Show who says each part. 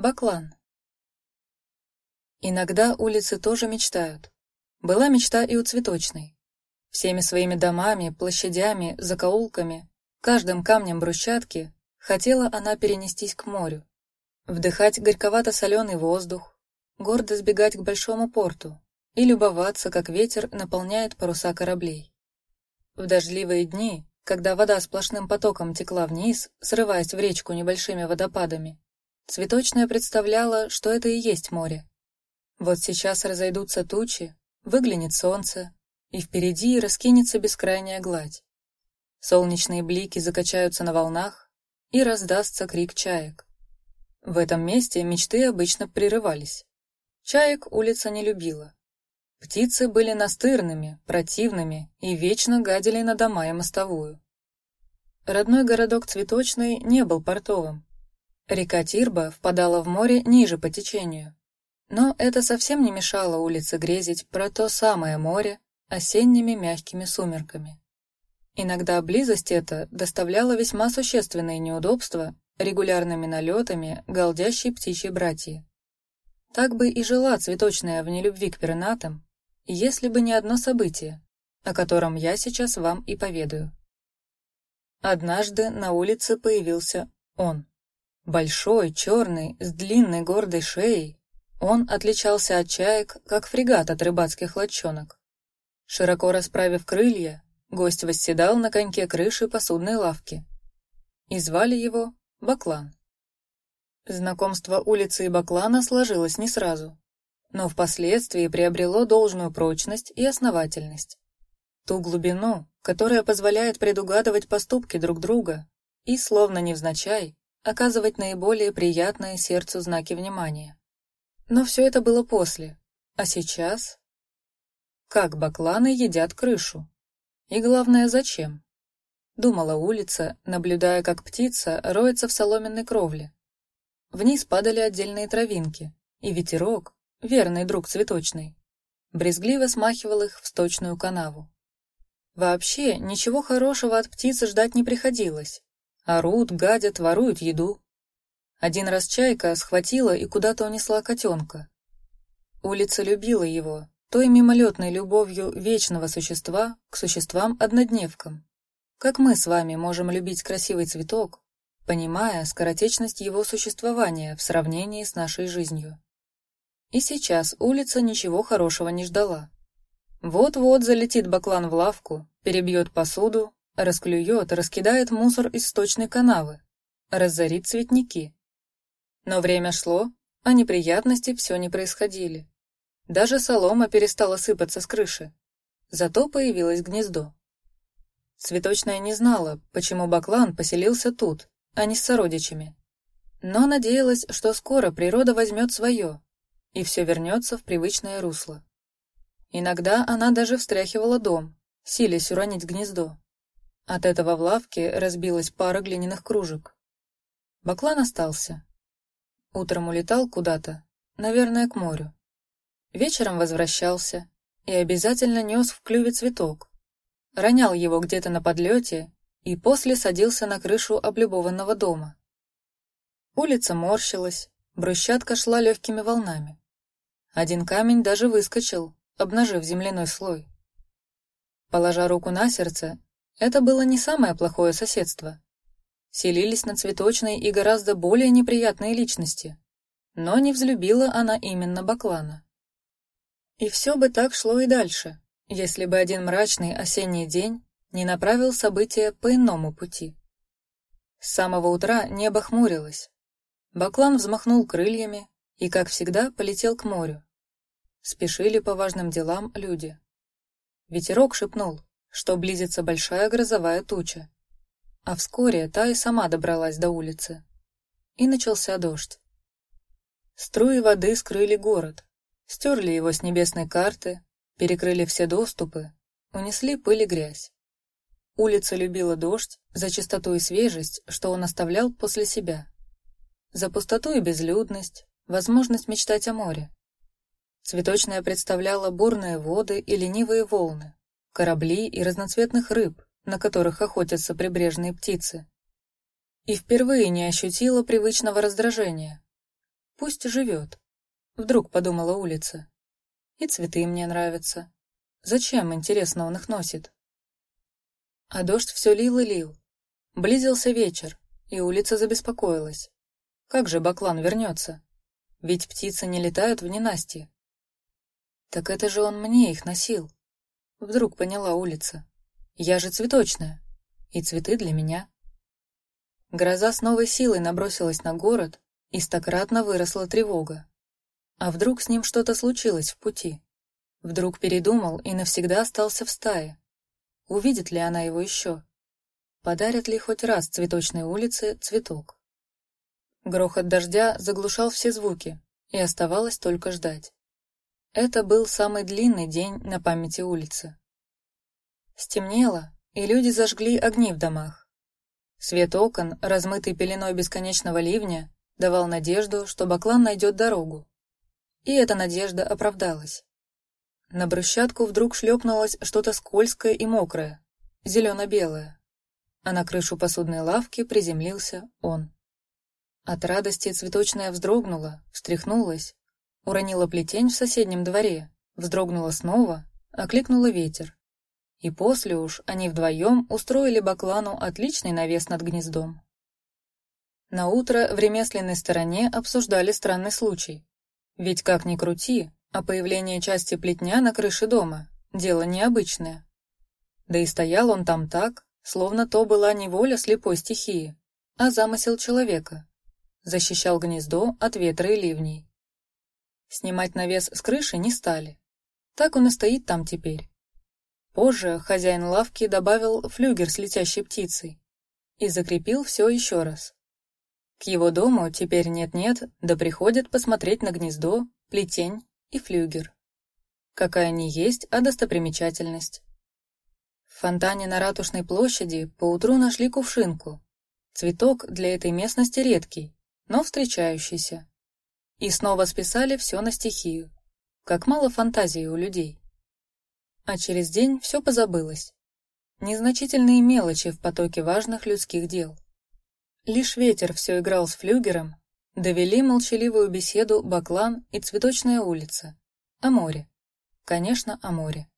Speaker 1: Баклан. Иногда улицы тоже мечтают. Была мечта и у цветочной. Всеми своими домами, площадями, закоулками, каждым камнем брусчатки хотела она перенестись к морю, вдыхать горьковато-соленый воздух, гордо сбегать к большому порту и любоваться, как ветер наполняет паруса кораблей. В дождливые дни, когда вода сплошным потоком текла вниз, срываясь в речку небольшими водопадами, цветочная представляла, что это и есть море. Вот сейчас разойдутся тучи, выглянет солнце, и впереди раскинется бескрайняя гладь. Солнечные блики закачаются на волнах, и раздастся крик чаек. В этом месте мечты обычно прерывались. Чаек улица не любила. Птицы были настырными, противными и вечно гадили на дома и мостовую. Родной городок Цветочный не был портовым. Река Тирба впадала в море ниже по течению. Но это совсем не мешало улице грезить про то самое море осенними мягкими сумерками. Иногда близость эта доставляла весьма существенные неудобства регулярными налетами галдящей птичьей братьи. Так бы и жила цветочная в нелюбви к пернатам, если бы не одно событие, о котором я сейчас вам и поведаю. Однажды на улице появился он. Большой, черный, с длинной гордой шеей, он отличался от чаек, как фрегат от рыбацких лодчонок. Широко расправив крылья, гость восседал на коньке крыши посудной лавки. И звали его Баклан. Знакомство улицы и Баклана сложилось не сразу, но впоследствии приобрело должную прочность и основательность. Ту глубину, которая позволяет предугадывать поступки друг друга и, словно невзначай, оказывать наиболее приятные сердцу знаки внимания. Но все это было после. А сейчас? Как бакланы едят крышу? И главное, зачем? Думала улица, наблюдая, как птица роется в соломенной кровле. Вниз падали отдельные травинки, и ветерок, верный друг цветочный, брезгливо смахивал их в сточную канаву. Вообще, ничего хорошего от птицы ждать не приходилось. Орут, гадят, воруют еду. Один раз чайка схватила и куда-то унесла котенка. Улица любила его, той мимолетной любовью вечного существа к существам-однодневкам. Как мы с вами можем любить красивый цветок, понимая скоротечность его существования в сравнении с нашей жизнью. И сейчас улица ничего хорошего не ждала. Вот-вот залетит баклан в лавку, перебьет посуду, расклюет, раскидает мусор из сточной канавы, разорит цветники. Но время шло, а неприятности все не происходили. Даже солома перестала сыпаться с крыши. Зато появилось гнездо. Цветочная не знала, почему Баклан поселился тут, а не с сородичами. Но надеялась, что скоро природа возьмет свое, и все вернется в привычное русло. Иногда она даже встряхивала дом, силясь уронить гнездо. От этого в лавке разбилась пара глиняных кружек. Баклан остался, Утром улетал куда-то, наверное, к морю. Вечером возвращался и обязательно нес в клюве цветок. Ронял его где-то на подлете и после садился на крышу облюбованного дома. Улица морщилась, брусчатка шла легкими волнами. Один камень даже выскочил, обнажив земляной слой. Положа руку на сердце, это было не самое плохое соседство селились на цветочной и гораздо более неприятные личности. Но не взлюбила она именно Баклана. И все бы так шло и дальше, если бы один мрачный осенний день не направил события по иному пути. С самого утра небо хмурилось. Баклан взмахнул крыльями и, как всегда, полетел к морю. Спешили по важным делам люди. Ветерок шепнул, что близится большая грозовая туча. А вскоре та и сама добралась до улицы. И начался дождь. Струи воды скрыли город, стерли его с небесной карты, перекрыли все доступы, унесли пыль и грязь. Улица любила дождь за чистоту и свежесть, что он оставлял после себя. За пустоту и безлюдность, возможность мечтать о море. Цветочная представляла бурные воды и ленивые волны, корабли и разноцветных рыб, на которых охотятся прибрежные птицы. И впервые не ощутила привычного раздражения. Пусть живет. Вдруг подумала улица. И цветы мне нравятся. Зачем, интересно, он их носит? А дождь все лил и лил. Близился вечер, и улица забеспокоилась. Как же Баклан вернется? Ведь птицы не летают в ненастье. Так это же он мне их носил. Вдруг поняла улица. Я же цветочная, и цветы для меня. Гроза с новой силой набросилась на город, и стократно выросла тревога. А вдруг с ним что-то случилось в пути? Вдруг передумал и навсегда остался в стае? Увидит ли она его еще? Подарят ли хоть раз цветочной улице цветок? Грохот дождя заглушал все звуки, и оставалось только ждать. Это был самый длинный день на памяти улицы. Стемнело, и люди зажгли огни в домах. Свет окон, размытый пеленой бесконечного ливня, давал надежду, что Баклан найдет дорогу. И эта надежда оправдалась. На брусчатку вдруг шлепнулось что-то скользкое и мокрое, зелено-белое, а на крышу посудной лавки приземлился он. От радости цветочная вздрогнула, встряхнулась, уронила плетень в соседнем дворе, вздрогнула снова, окликнула ветер. И после уж они вдвоем устроили Баклану отличный навес над гнездом. На утро в ремесленной стороне обсуждали странный случай. Ведь как ни крути, а появление части плетня на крыше дома – дело необычное. Да и стоял он там так, словно то была не воля слепой стихии, а замысел человека. Защищал гнездо от ветра и ливней. Снимать навес с крыши не стали. Так он и стоит там теперь. Позже хозяин лавки добавил флюгер с летящей птицей и закрепил все еще раз. К его дому теперь нет-нет, да приходят посмотреть на гнездо, плетень и флюгер. Какая ни есть, а достопримечательность. В фонтане на Ратушной площади поутру нашли кувшинку. Цветок для этой местности редкий, но встречающийся. И снова списали все на стихию. Как мало фантазии у людей. А через день все позабылось. Незначительные мелочи в потоке важных людских дел. Лишь ветер все играл с флюгером, довели молчаливую беседу Баклан и Цветочная улица. О море. Конечно, о море.